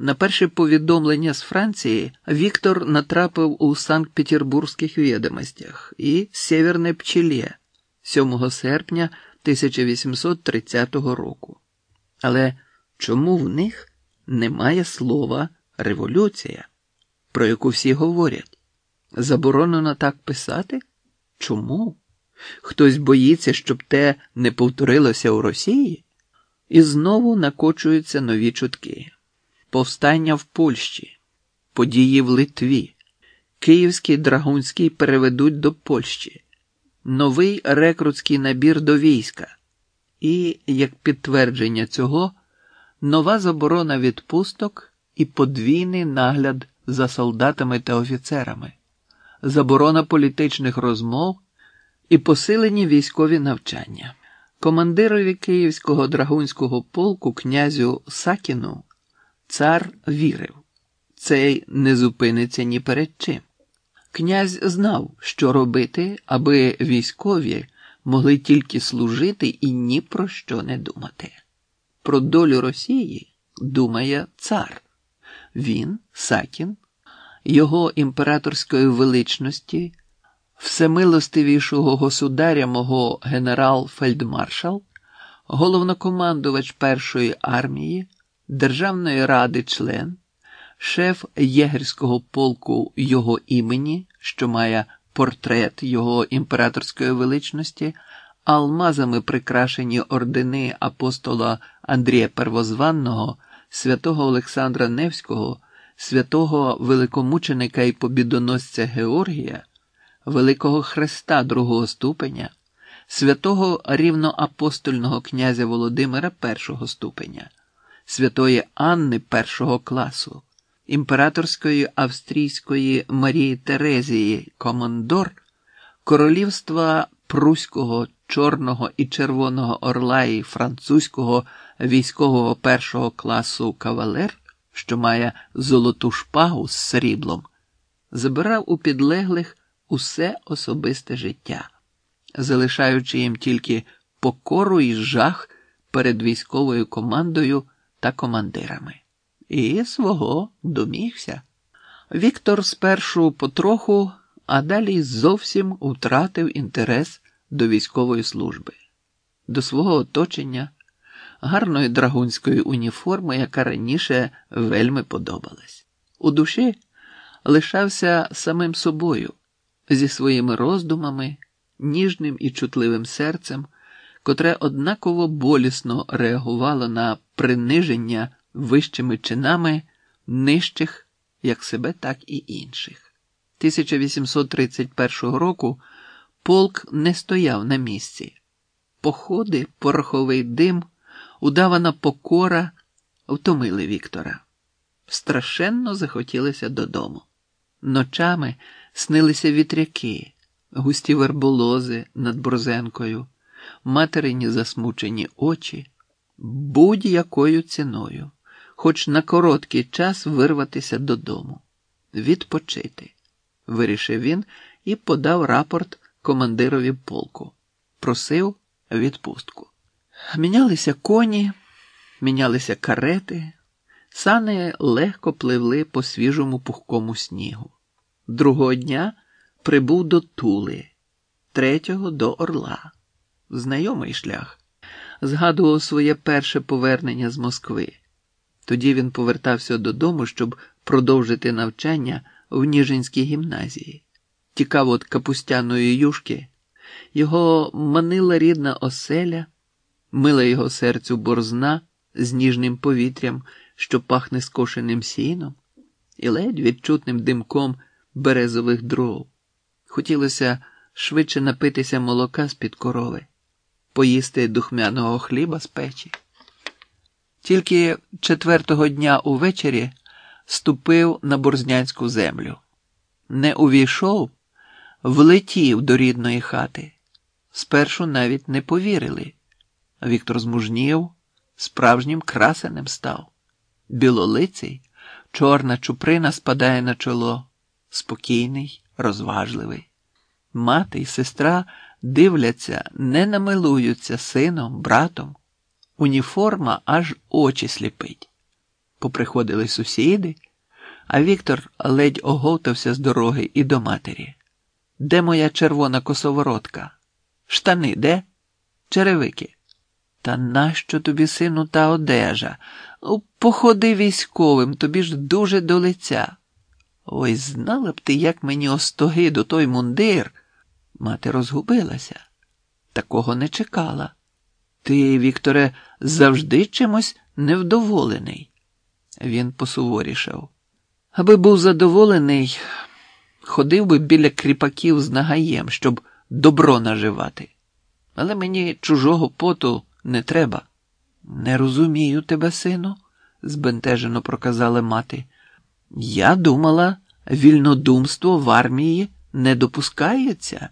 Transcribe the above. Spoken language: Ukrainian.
На перше повідомлення з Франції Віктор натрапив у Санкт-Петербурзьких відомостях і Сєвєрне Пчелє 7 серпня 1830 року. Але чому в них немає слова революція, про яку всі говорять? Заборонено так писати? Чому? Хтось боїться, щоб те не повторилося у Росії? І знову накочуються нові чутки повстання в Польщі, події в Литві, Київський Драгунський переведуть до Польщі, новий рекрутський набір до війська. І, як підтвердження цього, нова заборона відпусток і подвійний нагляд за солдатами та офіцерами, заборона політичних розмов і посилені військові навчання. Командирові Київського драгунського полку князю Сакіну Цар вірив, цей не зупиниться ні перед чим. Князь знав, що робити, аби військові могли тільки служити і ні про що не думати. Про долю Росії думає цар. Він, Сакін, його імператорської величності, всемилостивішого государя мого генерал-фельдмаршал, головнокомандувач Першої армії. Державної ради член, шеф єгерського полку його імені, що має портрет його імператорської величності, алмазами прикрашені ордени апостола Андрія Первозванного, святого Олександра Невського, святого великомученика і побідоносця Георгія, Великого Хреста другого ступеня, святого рівноапостольного князя Володимира першого ступеня святої Анни першого класу, імператорської австрійської Марії Терезії Командор, королівства Пруського, Чорного і Червоного Орла і французького військового першого класу кавалер, що має золоту шпагу з сріблом, забирав у підлеглих усе особисте життя, залишаючи їм тільки покору і жах перед військовою командою та командирами. І свого домігся. Віктор спершу потроху, а далі зовсім втратив інтерес до військової служби, до свого оточення, гарної драгунської уніформи, яка раніше вельми подобалась. У душі лишався самим собою, зі своїми роздумами, ніжним і чутливим серцем котре однаково болісно реагувало на приниження вищими чинами нижчих як себе, так і інших. 1831 року полк не стояв на місці. Походи, пороховий дим, удавана покора втомили Віктора. Страшенно захотілося додому. Ночами снилися вітряки, густі верболози над борзенкою материні засмучені очі будь-якою ціною, хоч на короткий час вирватися додому, відпочити, вирішив він і подав рапорт командирові полку, просив відпустку. Мінялися коні, мінялися карети, сани легко пливли по свіжому пухкому снігу. Другого дня прибув до Тули, третього до Орла знайомий шлях, згадував своє перше повернення з Москви. Тоді він повертався додому, щоб продовжити навчання в Ніжинській гімназії. Тікав від капустяної юшки, його манила рідна оселя, мила його серцю борзна з ніжним повітрям, що пахне скошеним сіном, і ледь відчутним димком березових дров. Хотілося швидше напитися молока з-під корови поїсти духмяного хліба з печі. Тільки четвертого дня увечері ступив на борзнянську землю. Не увійшов, влетів до рідної хати. Спершу навіть не повірили. Віктор змужнів, справжнім красенем став. Білолиций, чорна чуприна спадає на чоло, спокійний, розважливий. Мати й сестра дивляться, не намилуються сином, братом. Уніформа аж очі сліпить. Поприходили сусіди, а Віктор ледь оговтався з дороги і до матері. Де моя червона косоворотка? Штани де? Черевики. Та нащо тобі, сину, та одежа? Походи військовим, тобі ж дуже до лиця. Ой, знала б ти, як мені остоги до той мундир. Мати розгубилася. Такого не чекала. Ти, Вікторе, завжди чимось невдоволений. Він посуворішав. Аби був задоволений, ходив би біля кріпаків з нагаєм, щоб добро наживати. Але мені чужого поту не треба. Не розумію тебе, сину, збентежено проказала мати. Я думала, вільнодумство в армії не допускається.